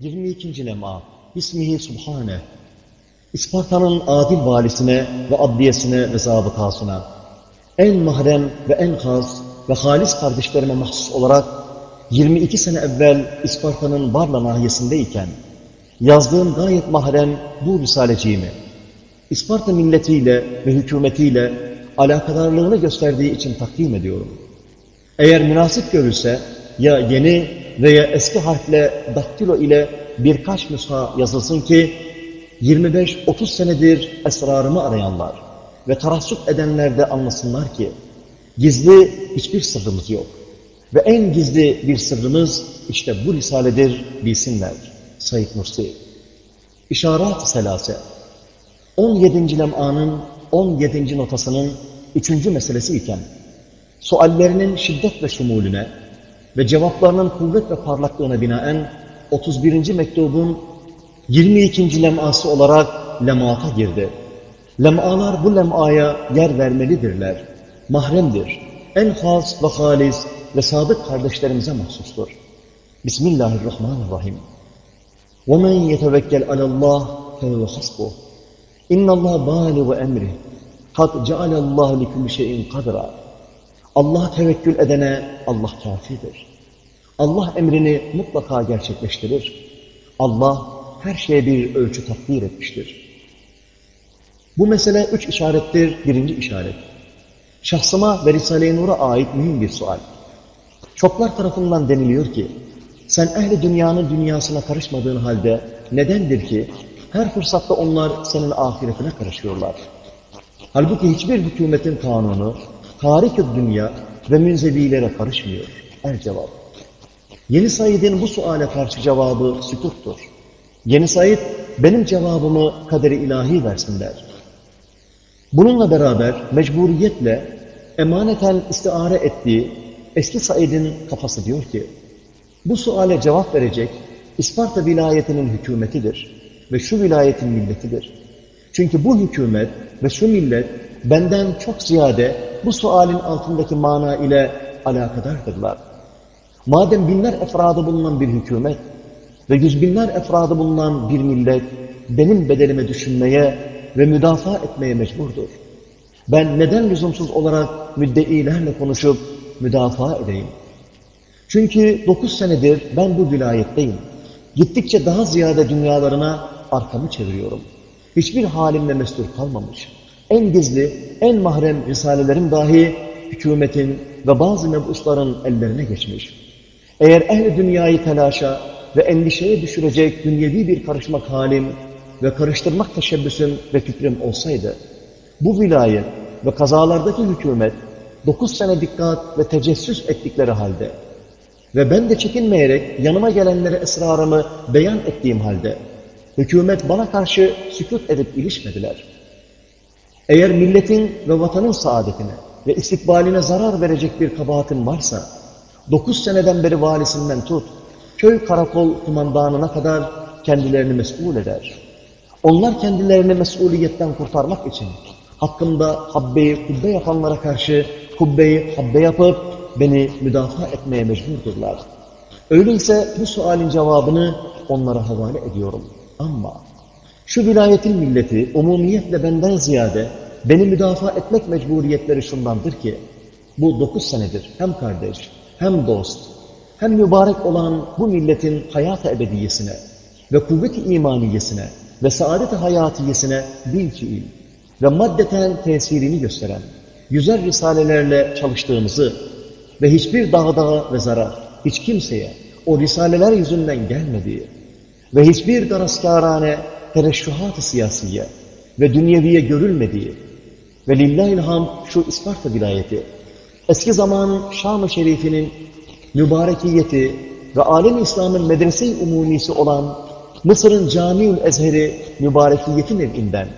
22. lema İsmihi Subhane İsparta'nın adil valisine ve adliyesine ve zabıtasına en mahrem ve en has ve halis kardeşlerime mahsus olarak 22 sene evvel İsparta'nın Barla nahiyesindeyken yazdığım gayet mahrem bu risaleciğimi İsparta milletiyle ve hükümetiyle alakadarlığını gösterdiği için takdim ediyorum. Eğer münasip görülse ya yeni veya eski harfle daktilo ile birkaç nüsha yazılsın ki 25-30 senedir esrarımı arayanlar ve tarassup edenler de anlasınlar ki gizli hiçbir sırrımız yok. Ve en gizli bir sırrımız işte bu risaledir bilsinler. Said Nursi İşarat-ı Selase 17. lem'anın 17. notasının 3. meselesi iken suallerinin şiddet ve şumulüne ve cevaplarının kuvvet ve parlaklığına binaen 31. mektubun 22. lem'ası olarak lem'ata girdi. Lem'alar bu lem'aya yer vermelidirler. Mahremdir. En has ve halis ve sadık kardeşlerimize mahsustur. Bismillahirrahmanirrahim. وَمَنْ يَتَوَكَّلْ عَلَى اللّٰهِ فَهُوَ حَسْبُهُ اِنَّ اللّٰهَ بَالِغُ اَمْرِهِ قَدْ جَعَلَ اللّٰهُ لِكُلِّ شَيْءٍ قَدْرًا Allah'a tevekkül edene Allah kafidir. Allah emrini mutlaka gerçekleştirir. Allah her şeye bir ölçü takdir etmiştir. Bu mesele üç işarettir. Birinci işaret. Şahsıma ve Risale-i Nur'a ait mühim bir sual. Çoklar tarafından deniliyor ki, sen ehli dünyanın dünyasına karışmadığın halde nedendir ki her fırsatta onlar senin ahiretine karışıyorlar? Halbuki hiçbir hükümetin kanunu, tarih dünya ve münzevilere karışmıyor. El cevap. Yeni Said'in bu suale karşı cevabı sükuttur. Yeni Said benim cevabımı kaderi ilahi versin der. Bununla beraber mecburiyetle emaneten istiare ettiği eski Said'in kafası diyor ki, bu suale cevap verecek İsparta vilayetinin hükümetidir ve şu vilayetin milletidir. Çünkü bu hükümet ve şu millet benden çok ziyade bu sualin altındaki mana ile alakadardırlar. Madem binler efradı bulunan bir hükümet ve yüz binler efradı bulunan bir millet benim bedelime düşünmeye ve müdafaa etmeye mecburdur. Ben neden lüzumsuz olarak müddeilerle konuşup müdafaa edeyim? Çünkü dokuz senedir ben bu vilayetteyim. Gittikçe daha ziyade dünyalarına arkamı çeviriyorum. Hiçbir halimle mestur kalmamış. En gizli, en mahrem risalelerim dahi hükümetin ve bazı mebusların ellerine geçmiş. Eğer ehli dünyayı telaşa ve endişeye düşürecek dünyevi bir karışmak halim ve karıştırmak teşebbüsüm ve fikrim olsaydı, bu vilayet ve kazalardaki hükümet dokuz sene dikkat ve tecessüs ettikleri halde ve ben de çekinmeyerek yanıma gelenlere esrarımı beyan ettiğim halde hükümet bana karşı sükut edip ilişmediler. Eğer milletin ve vatanın saadetine ve istikbaline zarar verecek bir kabahatin varsa, dokuz seneden beri valisinden tut, köy karakol kumandanına kadar kendilerini mesul eder. Onlar kendilerini mesuliyetten kurtarmak için hakkında habbeyi kubbe yapanlara karşı kubbeyi habbe yapıp beni müdafaa etmeye mecburdurlar. Öyleyse bu sualin cevabını onlara havale ediyorum. Ama şu vilayetin milleti umumiyetle benden ziyade beni müdafaa etmek mecburiyetleri şundandır ki bu dokuz senedir hem kardeş hem dost hem mübarek olan bu milletin hayat-ı ebediyesine ve kuvvet-i imaniyesine ve saadet-i hayatiyesine bil fiil ve maddeten tesirini gösteren yüzer risalelerle çalıştığımızı ve hiçbir dağda ve zarar hiç kimseye o risaleler yüzünden gelmediği ve hiçbir daraskarane tereşşuhat-ı siyasiye ve dünyeviye görülmediği ve lillahilham şu İsparta vilayeti eski zamanın Şam-ı Şerif'inin mübarekiyeti ve alem İslam'ın medrese-i umumisi olan Mısır'ın Camiül Ezheri mübarekiyeti nevinden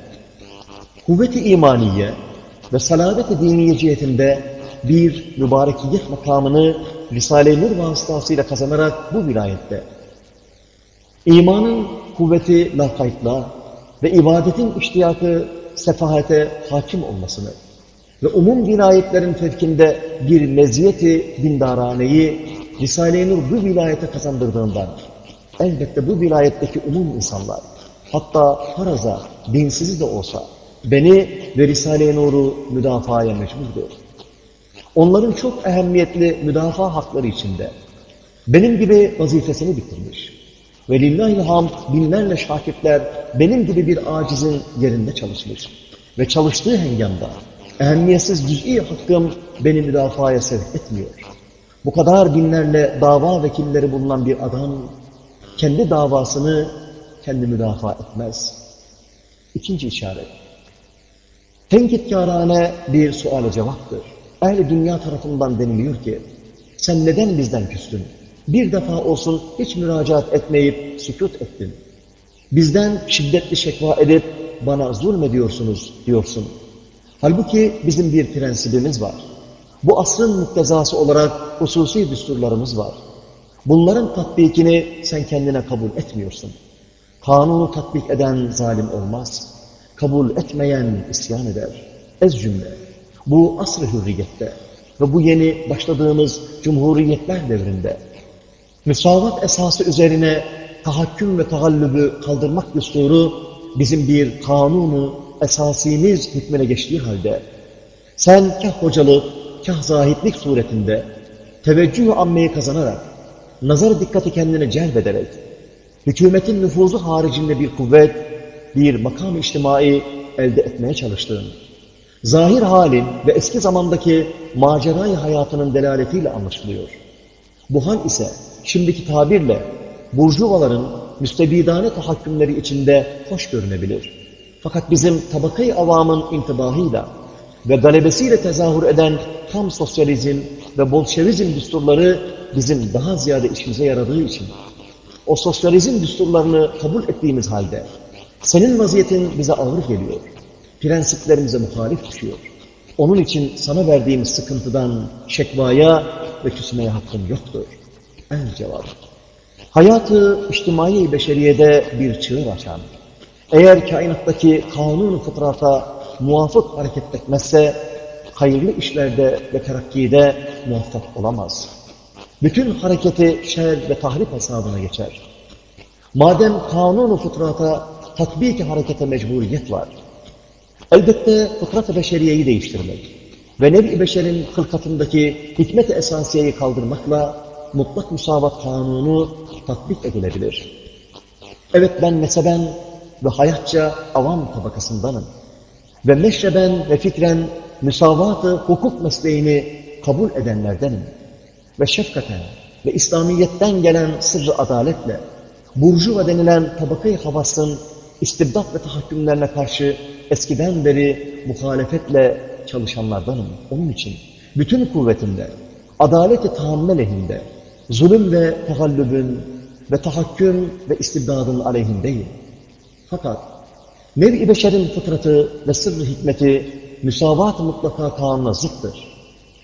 kuvvet-i imaniye ve salavet-i diniye cihetinde bir mübarekiyet makamını Risale-i Nur vasıtasıyla kazanarak bu vilayette imanın kuvveti lakaytla ve ibadetin iştiyakı sefahete hakim olmasını ve umum vilayetlerin fevkinde bir meziyeti dindaraneyi Risale-i Nur bu vilayete kazandırdığından elbette bu vilayetteki umum insanlar, hatta faraza, dinsizi de olsa, beni ve Risale-i Nur'u müdafaya mecburdur. Onların çok ehemmiyetli müdafaa hakları içinde, benim gibi vazifesini bitirmiş. Ve lillahi hamd binlerle şakirtler benim gibi bir acizin yerinde çalışmış. Ve çalıştığı hengamda ehemmiyetsiz cüz'i hakkım beni müdafaya sevk etmiyor. Bu kadar binlerle dava vekilleri bulunan bir adam kendi davasını kendi müdafaa etmez. İkinci işaret. Tenkitkârane bir suale cevaptır. Ehli dünya tarafından deniliyor ki, sen neden bizden küstün? Bir defa olsun hiç müracaat etmeyip sükut ettin. Bizden şiddetli şekva edip bana zulmediyorsunuz diyorsun. Halbuki bizim bir prensibimiz var. Bu asrın muktezası olarak hususi düsturlarımız var. Bunların tatbikini sen kendine kabul etmiyorsun. Kanunu tatbik eden zalim olmaz. Kabul etmeyen isyan eder. Ez cümle. Bu asr-ı hürriyette ve bu yeni başladığımız cumhuriyetler devrinde müsavat esası üzerine tahakküm ve tahallübü kaldırmak düsturu bizim bir kanunu esasimiz hükmüne geçtiği halde sen kah hocalık, kah zahitlik suretinde teveccüh ammeyi kazanarak, nazar dikkati kendine celbederek, hükümetin nüfuzu haricinde bir kuvvet, bir makam içtimai elde etmeye çalıştığın, zahir halin ve eski zamandaki macerayı hayatının delaletiyle anlaşılıyor. Bu hal ise şimdiki tabirle burjuvaların müstebidane tahakkümleri içinde hoş görünebilir. Fakat bizim tabakayı avamın intibahıyla ve galebesiyle tezahür eden tam sosyalizm ve bolşevizm düsturları bizim daha ziyade işimize yaradığı için o sosyalizm düsturlarını kabul ettiğimiz halde senin vaziyetin bize ağır geliyor. Prensiplerimize muhalif düşüyor. Onun için sana verdiğim sıkıntıdan şekvaya ve küsmeye hakkın yoktur. En cevap. Hayatı içtimai beşeriyede bir çığır açan, eğer kainattaki kanun fıtrata muvafık hareket etmezse, hayırlı işlerde ve terakkide muvaffak olamaz. Bütün hareketi şer ve tahrip hesabına geçer. Madem kanun fıtrata tatbiki harekete mecburiyet var, elbette fıtrat-ı beşeriyeyi değiştirmek ve nev-i beşerin hılkatındaki hikmet-i esasiyeyi kaldırmakla mutlak musavat kanunu tatbik edilebilir. Evet ben neseben ve hayatça avam tabakasındanım. Ve meşreben ve fikren müsavatı hukuk mesleğini kabul edenlerdenim. Ve şefkaten ve İslamiyet'ten gelen sırrı adaletle burjuva denilen tabakayı havasın istibdat ve tahakkümlerine karşı eskiden beri muhalefetle çalışanlardanım. Onun için bütün kuvvetimle, adaleti tahammül lehinde, zulüm ve tahallübün ve tahakküm ve istibdadın aleyhindeyim. Fakat nev-i beşerin fıtratı ve sırrı hikmeti müsavat mutlaka kanuna zıttır.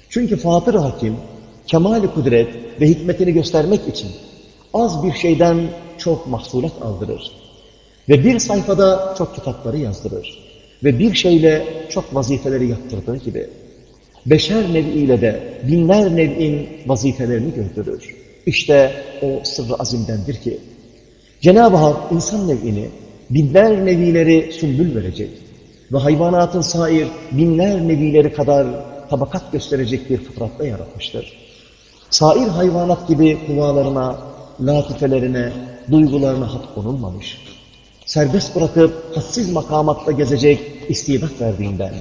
Çünkü Fatır Hakim, kemali kudret ve hikmetini göstermek için az bir şeyden çok mahsulat aldırır. Ve bir sayfada çok kitapları yazdırır. Ve bir şeyle çok vazifeleri yaptırdığı gibi beşer nev'iyle de binler nev'in vazifelerini gördürür. İşte o sırrı azimdendir ki Cenab-ı Hak insan nev'ini binler nevileri sümbül verecek ve hayvanatın sair binler nevileri kadar tabakat gösterecek bir fıtratta yaratmıştır. Sair hayvanat gibi kuvalarına, latifelerine, duygularına hat konulmamış. Serbest bırakıp hadsiz makamatta gezecek istidat verdiğinden,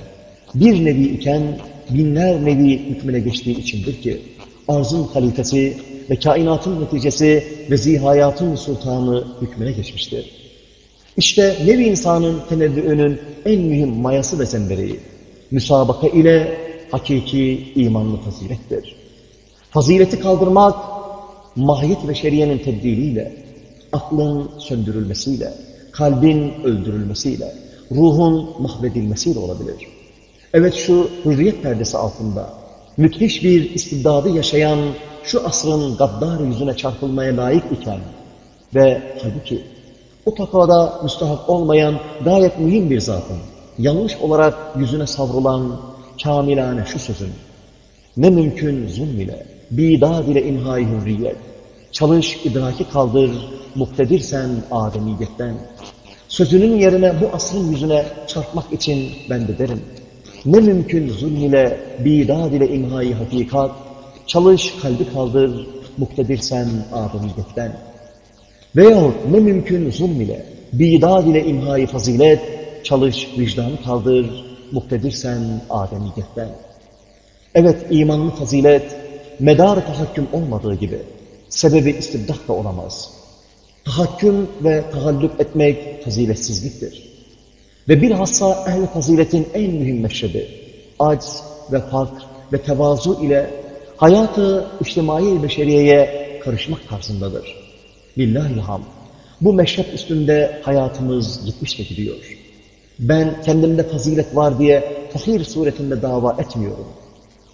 bir nevi iken binler nevi hükmüne geçtiği içindir ki, arzın halifesi ve kainatın neticesi ve zihayatın sultanı hükmüne geçmiştir. İşte nevi insanın tenevvüünün en mühim mayası ve zembereği, müsabaka ile hakiki imanlı fazilettir. Fazileti kaldırmak, mahiyet ve şeriyenin tebdiliyle, aklın söndürülmesiyle, kalbin öldürülmesiyle, ruhun mahvedilmesiyle olabilir. Evet şu hürriyet perdesi altında müthiş bir istibdadı yaşayan şu asrın gaddar yüzüne çarpılmaya layık iken ve halbuki o takvada müstahak olmayan gayet mühim bir zatın yanlış olarak yüzüne savrulan kamilane şu sözün ne mümkün zulm ile, bidad ile imhai hürriyet, çalış idraki kaldır, muktedirsen Ademiyetten. Sözünün yerine bu asrın yüzüne çarpmak için ben de derim. Ne mümkün zulm ile, bidad ile imhayı hakikat, çalış kalbi kaldır, muktedirsen Ademiyetten. Veyahut ne mümkün zulm ile, bidad ile imhayı fazilet, çalış vicdanı kaldır, muktedirsen Ademiyetten. Evet imanlı fazilet, medar tahakküm olmadığı gibi, sebebi istibdah da olamaz. Tahakküm ve tahallük etmek faziletsizliktir. Ve bilhassa ehl-i faziletin en mühim meşrebi, acz ve fark ve tevazu ile hayatı içtimai beşeriyeye karışmak tarzındadır. Lillahi ham. Bu meşrep üstünde hayatımız gitmiş ve gidiyor. Ben kendimde fazilet var diye fahir suretinde dava etmiyorum.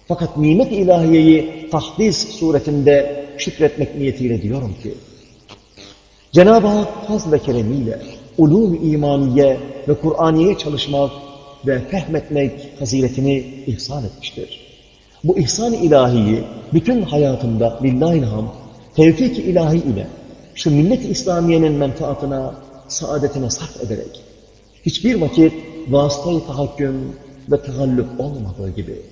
Fakat nimet ilahiyeyi tahdis suretinde şükretmek niyetiyle diyorum ki, Cenab-ı Hak faz ve keremiyle ulûm imaniye ve Kur'aniye çalışmak ve fehmetmek faziletini ihsan etmiştir. Bu ihsan ilahiyi bütün hayatımda lillahi ham, tevfik ilahi ile şu millet-i İslamiye'nin menfaatına, saadetine sarf ederek hiçbir vakit vasıtayı tahakküm ve tahallük olmadığı gibi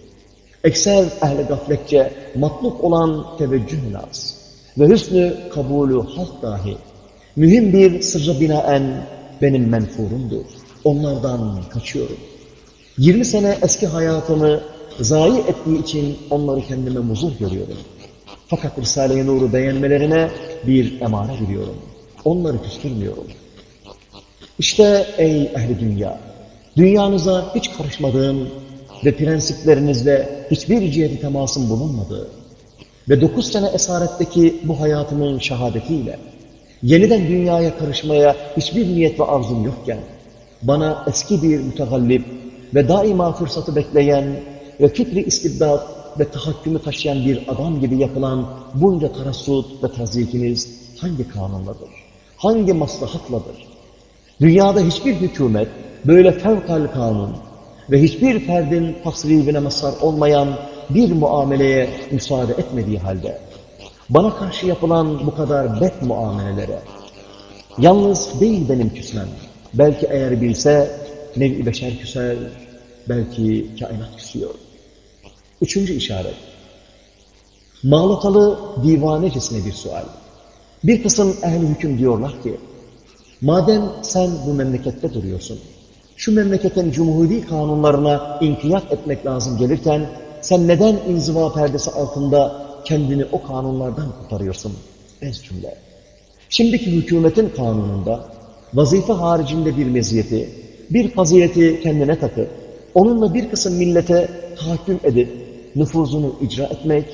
ekser ehli gafletçe matluk olan teveccüh naz ve hüsnü kabulü halk dahi mühim bir sırra binaen benim menfurumdur. Onlardan kaçıyorum. 20 sene eski hayatımı zayi ettiği için onları kendime muzur görüyorum. Fakat Risale-i Nur'u beğenmelerine bir emare biliyorum. Onları küstürmüyorum. İşte ey ehli dünya, dünyanıza hiç karışmadığım ve prensiplerinizle hiçbir ciheti temasın bulunmadığı ve dokuz sene esaretteki bu hayatımın şehadetiyle yeniden dünyaya karışmaya hiçbir niyet ve arzum yokken bana eski bir mütegallip ve daima fırsatı bekleyen ve fikri istibdat ve tahakkümü taşıyan bir adam gibi yapılan bunca tarassut ve tazikiniz hangi kanunladır? Hangi maslahatladır? Dünyada hiçbir hükümet böyle fevkal kanun ve hiçbir ferdin tasribine mazhar olmayan bir muameleye müsaade etmediği halde bana karşı yapılan bu kadar bet muamelelere yalnız değil benim küsmem. Belki eğer bilse nev-i beşer küser, belki kainat küsüyor. Üçüncü işaret. Mağlatalı divanecesine bir sual. Bir kısım ehli hüküm diyorlar ki, madem sen bu memlekette duruyorsun, şu memleketin cumhuri kanunlarına inkiyat etmek lazım gelirken, sen neden inziva perdesi altında kendini o kanunlardan kurtarıyorsun? Ez cümle. Şimdiki hükümetin kanununda vazife haricinde bir meziyeti, bir fazileti kendine takıp, onunla bir kısım millete tahakküm edip, nüfuzunu icra etmek,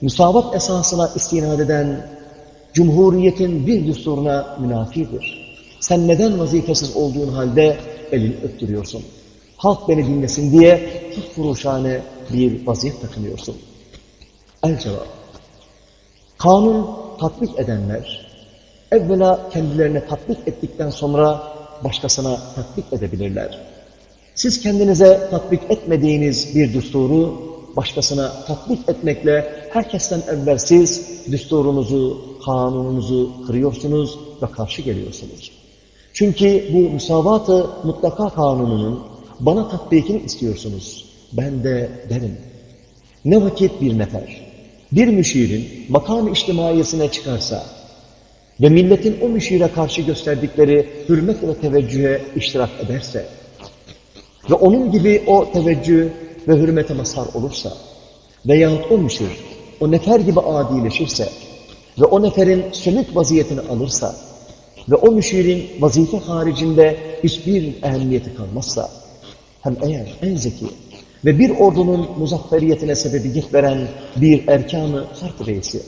müsavat esasına istinad eden Cumhuriyetin bir düsturuna münafidir. Sen neden vazifesiz olduğun halde elini öptürüyorsun? Halk beni dinlesin diye hak furuşane bir vaziyet takınıyorsun. El cevap. Kanun tatbik edenler, evvela kendilerine tatbik ettikten sonra başkasına tatbik edebilirler. Siz kendinize tatbik etmediğiniz bir düsturu başkasına tatbik etmekle herkesten evvel siz düsturunuzu, kanununuzu kırıyorsunuz ve karşı geliyorsunuz. Çünkü bu müsavatı mutlaka kanununun bana tatbikini istiyorsunuz. Ben de derim. Ne vakit bir nefer, bir müşirin makam-ı içtimaiyesine çıkarsa ve milletin o müşire karşı gösterdikleri hürmet ve teveccühe iştirak ederse ve onun gibi o teveccüh ve hürmete mazhar olursa veyahut o müşir o nefer gibi adileşirse ve o neferin sönük vaziyetini alırsa ve o müşirin vazife haricinde hiçbir ehemmiyeti kalmazsa hem eğer en zeki ve bir ordunun muzafferiyetine sebebiyet veren bir erkanı harp reisi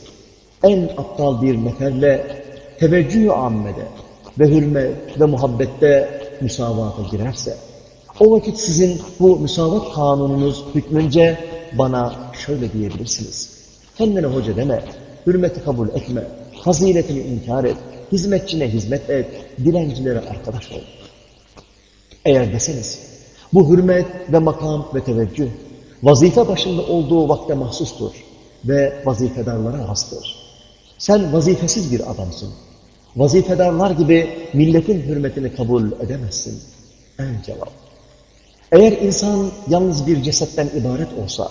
en aptal bir neferle teveccüh-ü ammede ve hürmet ve muhabbette müsavata girerse o vakit sizin bu müsavat kanununuz hükmünce bana şöyle diyebilirsiniz. Kendine hoca deme, hürmeti kabul etme, faziletini inkar et, hizmetçine hizmet et, dilencilere arkadaş ol. Eğer deseniz, bu hürmet ve makam ve teveccüh, vazife başında olduğu vakte mahsustur ve vazifedarlara hastır. Sen vazifesiz bir adamsın. Vazifedarlar gibi milletin hürmetini kabul edemezsin. En cevap. Eğer insan yalnız bir cesetten ibaret olsa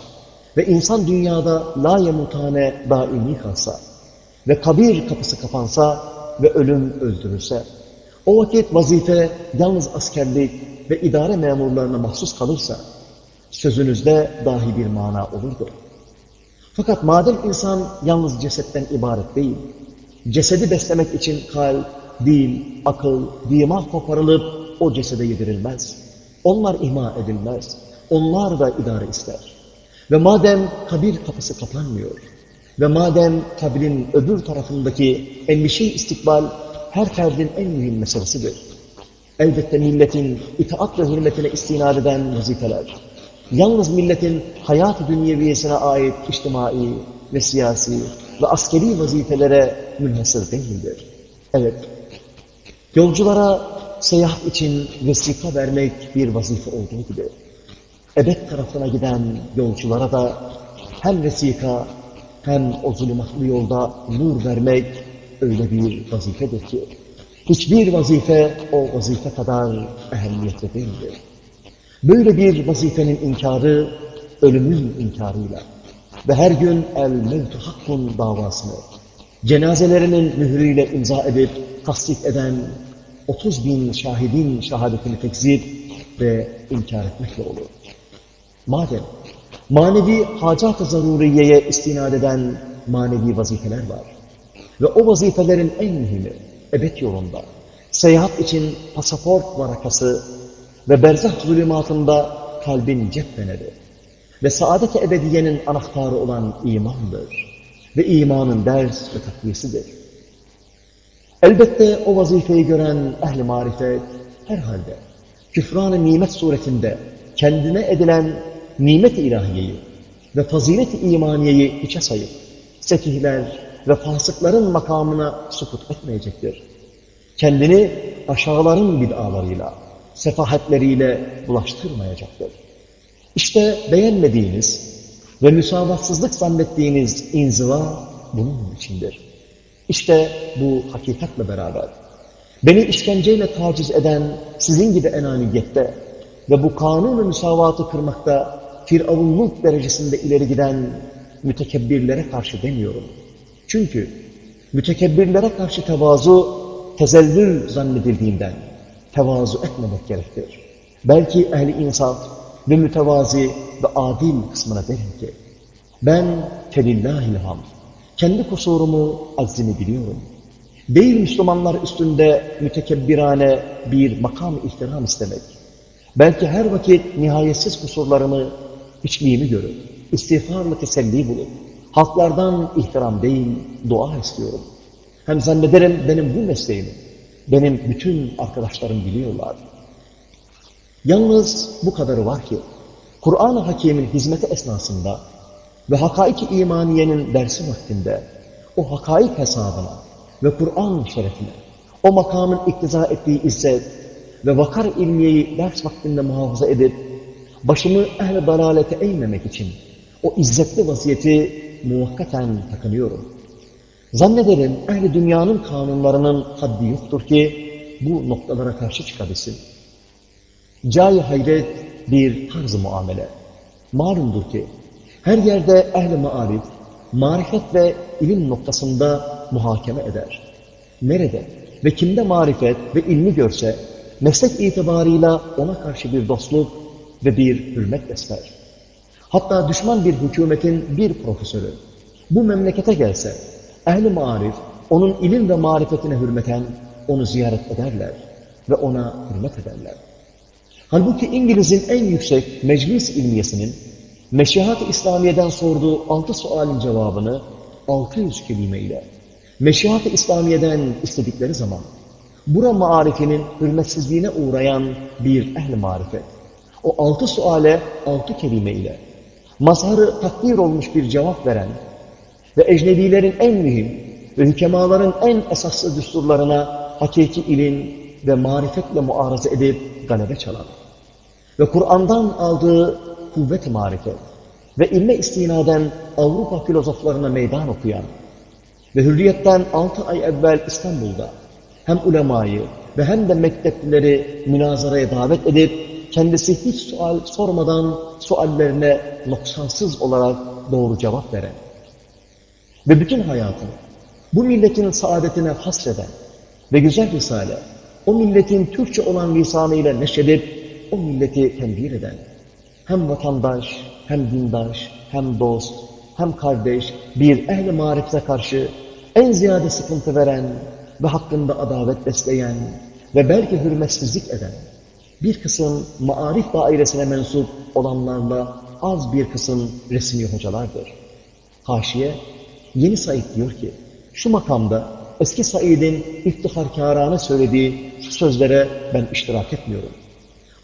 ve insan dünyada la yemutane daimi kalsa ve kabir kapısı kapansa ve ölüm öldürülse, o vakit vazife yalnız askerlik ve idare memurlarına mahsus kalırsa, sözünüzde dahi bir mana olurdu. Fakat madem insan yalnız cesetten ibaret değil, cesedi beslemek için kalp, dil, akıl, dimağ koparılıp o cesede yedirilmez. Onlar ihma edilmez. Onlar da idare ister. Ve madem kabir kapısı kapanmıyor ve madem kabrin öbür tarafındaki endişe istikbal her ferdin en mühim meselesidir. Elbette milletin itaat ve hürmetine istinad eden vazifeler, yalnız milletin hayat-ı dünyeviyesine ait içtimai ve siyasi ve askeri vazifelere münhasır değildir. Evet, yolculara seyahat için vesika vermek bir vazife olduğu gibi, ebed tarafına giden yolculara da hem vesika hem o zulümatlı yolda nur vermek öyle bir vazifedir ki, hiçbir vazife o vazife kadar ehemmiyetli değildir. Böyle bir vazifenin inkarı, ölümün inkarıyla ve her gün el mevtu hakkun davasını cenazelerinin mührüyle imza edip tasdik eden 30 bin şahidin şehadetini tekzip ve inkar etmekle olur. Madem manevi hacat-ı zaruriyeye istinad eden manevi vazifeler var ve o vazifelerin en mühimi ebed yolunda seyahat için pasaport varakası ve berzah zulümatında kalbin cepheneri ve saadet-i ebediyenin anahtarı olan imandır ve imanın ders ve takviyesidir. Elbette o vazifeyi gören ehli marifet herhalde küfran-ı nimet suretinde kendine edilen nimet-i ilahiyeyi ve fazilet-i imaniyeyi hiçe sayıp sekihler ve fasıkların makamına sukut etmeyecektir. Kendini aşağıların bid'alarıyla, sefahetleriyle bulaştırmayacaktır. İşte beğenmediğiniz ve müsavatsızlık zannettiğiniz inziva bunun içindir. İşte bu hakikatle beraber beni işkenceyle taciz eden sizin gibi enaniyette ve bu kanun müsavatı kırmakta firavunluk derecesinde ileri giden mütekebbirlere karşı demiyorum. Çünkü mütekebbirlere karşı tevazu tezellül zannedildiğinden tevazu etmemek gerektir. Belki ehli insaf ve mütevazi ve adil kısmına derim ki ben felillahil hamd kendi kusurumu, aczimi biliyorum. Değil Müslümanlar üstünde mütekebbirane bir makam ihtiram istemek. Belki her vakit nihayetsiz kusurlarımı, hiçliğimi görüp, istiğfarla teselli bulup, halklardan ihtiram değil, dua istiyorum. Hem zannederim benim bu mesleğimi, benim bütün arkadaşlarım biliyorlar. Yalnız bu kadarı var ki, Kur'an-ı Hakim'in hizmeti esnasında ve hakaik-i imaniyenin dersi vaktinde o hakaik hesabına ve Kur'an şerefine, o makamın iktiza ettiği izzet ve vakar ilmiyeyi ders vaktinde muhafaza edip, başımı ehl-i dalalete eğmemek için o izzetli vaziyeti muvakkaten takınıyorum. Zannederim ehl dünyanın kanunlarının haddi yoktur ki bu noktalara karşı çıkabilsin. Cay hayret bir tarz muamele. Malumdur ki her yerde ehl-i marif, marifet ve ilim noktasında muhakeme eder. Nerede ve kimde marifet ve ilmi görse, meslek itibarıyla ona karşı bir dostluk ve bir hürmet besler. Hatta düşman bir hükümetin bir profesörü bu memlekete gelse, ehli marif onun ilim ve marifetine hürmeten onu ziyaret ederler ve ona hürmet ederler. Halbuki İngiliz'in en yüksek meclis ilmiyesinin Meşihat-ı İslamiye'den sorduğu altı sualin cevabını 600 kelimeyle Meşihat-ı İslamiye'den istedikleri zaman bura marifinin hürmetsizliğine uğrayan bir ehl marifet o altı suale altı kelimeyle mazharı takdir olmuş bir cevap veren ve ecnebilerin en mühim ve hükemaların en esaslı düsturlarına hakiki ilim ve marifetle muareze edip galebe çalan ve Kur'an'dan aldığı kuvvet-i marifet ve ilme istinaden Avrupa filozoflarına meydan okuyan ve hürriyetten altı ay evvel İstanbul'da hem ulemayı ve hem de mekteplileri münazaraya davet edip kendisi hiç sual sormadan suallerine noksansız olarak doğru cevap veren ve bütün hayatını bu milletin saadetine hasreden ve güzel risale, o milletin Türkçe olan lisanıyla neşredip o milleti tembih eden, hem vatandaş, hem dindaş, hem dost, hem kardeş, bir ehl-i marifete karşı en ziyade sıkıntı veren ve hakkında adavet besleyen ve belki hürmetsizlik eden, bir kısım maarif dairesine mensup olanlarla az bir kısım resmi hocalardır. Haşiye, Yeni Said diyor ki, şu makamda eski Said'in iftiharkârâne söylediği şu sözlere ben iştirak etmiyorum.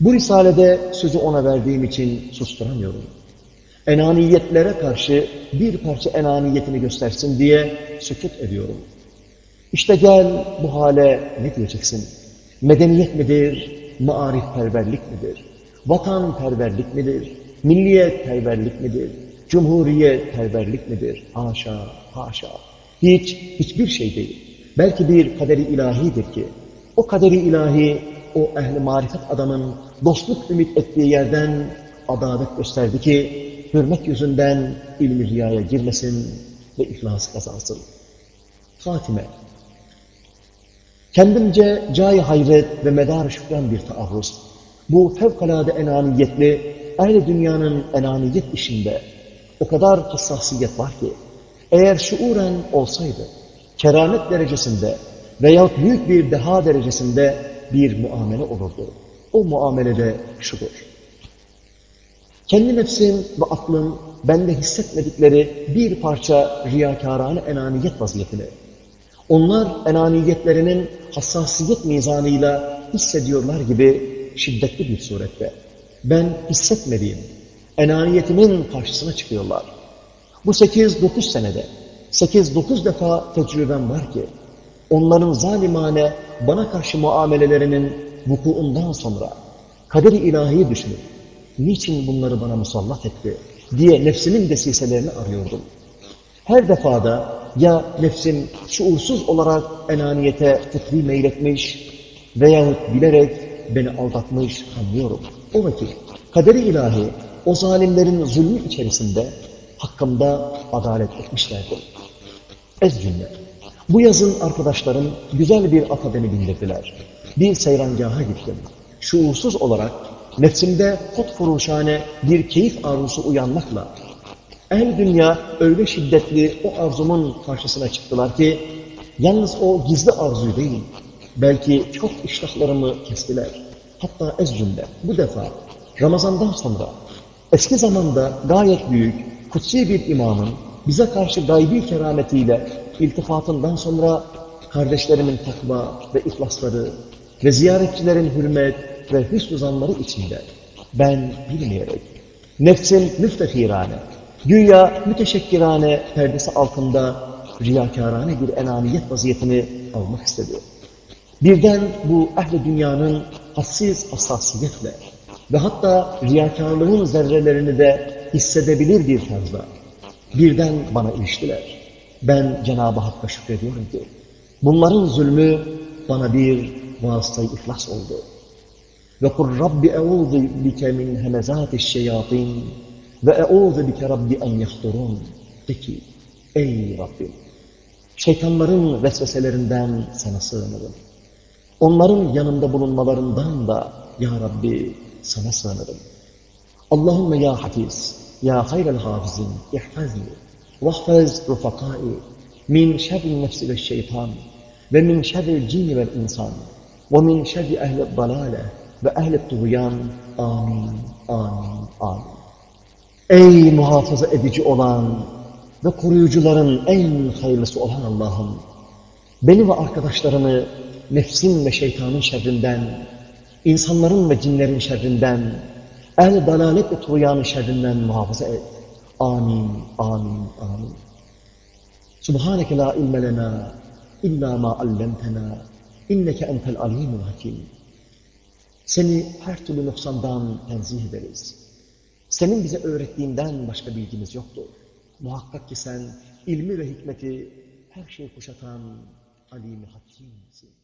Bu risalede sözü ona verdiğim için susturamıyorum. Enaniyetlere karşı bir parça enaniyetini göstersin diye sükut ediyorum. İşte gel bu hale ne diyeceksin? Medeniyet midir? Maarif perverlik midir? Vatan perverlik midir? Milliyet perverlik midir? Cumhuriyet perverlik midir? Haşa, haşa. Hiç, hiçbir şey değil. Belki bir kaderi ilahidir ki, o kaderi ilahi, o ehli marifet adamın dostluk ümit ettiği yerden adalet gösterdi ki, hürmet yüzünden ilmi riyaya girmesin ve ihlas kazansın. Hatime. Kendimce cay hayret ve medar şükran bir taarruz. Bu fevkalade enaniyetli, aynı dünyanın enaniyet işinde o kadar hassasiyet var ki, eğer şuuren olsaydı, keramet derecesinde veya büyük bir deha derecesinde bir muamele olurdu. O muamelede şudur. Kendi nefsim ve aklım bende hissetmedikleri bir parça riyakarane enaniyet vaziyetini, onlar enaniyetlerinin hassasiyet mizanıyla hissediyorlar gibi şiddetli bir surette. Ben hissetmediğim, enaniyetimin karşısına çıkıyorlar. Bu 8-9 senede 8-9 defa tecrübem var ki onların zalimane bana karşı muamelelerinin vukuundan sonra kader-i ilahiyi düşünüp niçin bunları bana musallat etti diye nefsimin desiselerini arıyordum. Her defada ya nefsim şuursuz olarak enaniyete fıtri meyletmiş veyahut bilerek beni aldatmış anlıyorum. O vakit kader-i ilahi o zalimlerin zulmü içerisinde hakkımda adalet etmişlerdi. Ez cümle. Bu yazın arkadaşlarım güzel bir ata beni bindirdiler. Bir seyrangaha gittim. Şuursuz olarak nefsimde kot furuşane bir keyif arzusu uyanmakla el dünya öyle şiddetli o arzumun karşısına çıktılar ki yalnız o gizli arzuyu değil belki çok iştahlarımı kestiler. Hatta ez cümle bu defa Ramazan'dan sonra eski zamanda gayet büyük kutsi bir imamın bize karşı gaybi kerametiyle iltifatından sonra kardeşlerimin takva ve ihlasları ve ziyaretçilerin hürmet ve hüsnü zanları içinde ben bilmeyerek nefsin müftehirane, güya müteşekkirane perdesi altında riyakarane bir enaniyet vaziyetini almak istedi. Birden bu ehli dünyanın hassiz hassasiyetle ve hatta riyakarlığın zerrelerini de hissedebilir bir tarzda birden bana iliştiler. Ben Cenab-ı Hakk'a şükrediyorum ki bunların zulmü bana bir vasıtayı ihlas oldu. Ve kur Rabbi eûzu bike min hemezâtiş şeyatîn ve eûzu bike Rabbi en yahturun. De ki, ey Rabbim, şeytanların vesveselerinden sana sığınırım. Onların yanımda bulunmalarından da ya Rabbi sana sığınırım. Allahümme ya hafiz, ya hayrel hafizin, ihfazni, ve şeytan, ve min şerri cinni vel insan, ve min şerri ehli dalale, ve ehli tuğyan, amin, amin, amin. Ey muhafaza edici olan ve koruyucuların en hayırlısı olan Allah'ım, beni ve arkadaşlarımı nefsin ve şeytanın şerrinden, insanların ve cinlerin şerrinden, ehl dalalet ve tuğyanın şerrinden muhafaza et. Amin, amin, amin. Subhaneke la ilme lena illa ma allemtena inneke entel alimul hakim. Seni her türlü noksandan tenzih ederiz. Senin bize öğrettiğinden başka bilgimiz yoktur. Muhakkak ki sen ilmi ve hikmeti her şeyi kuşatan alim hakimsin.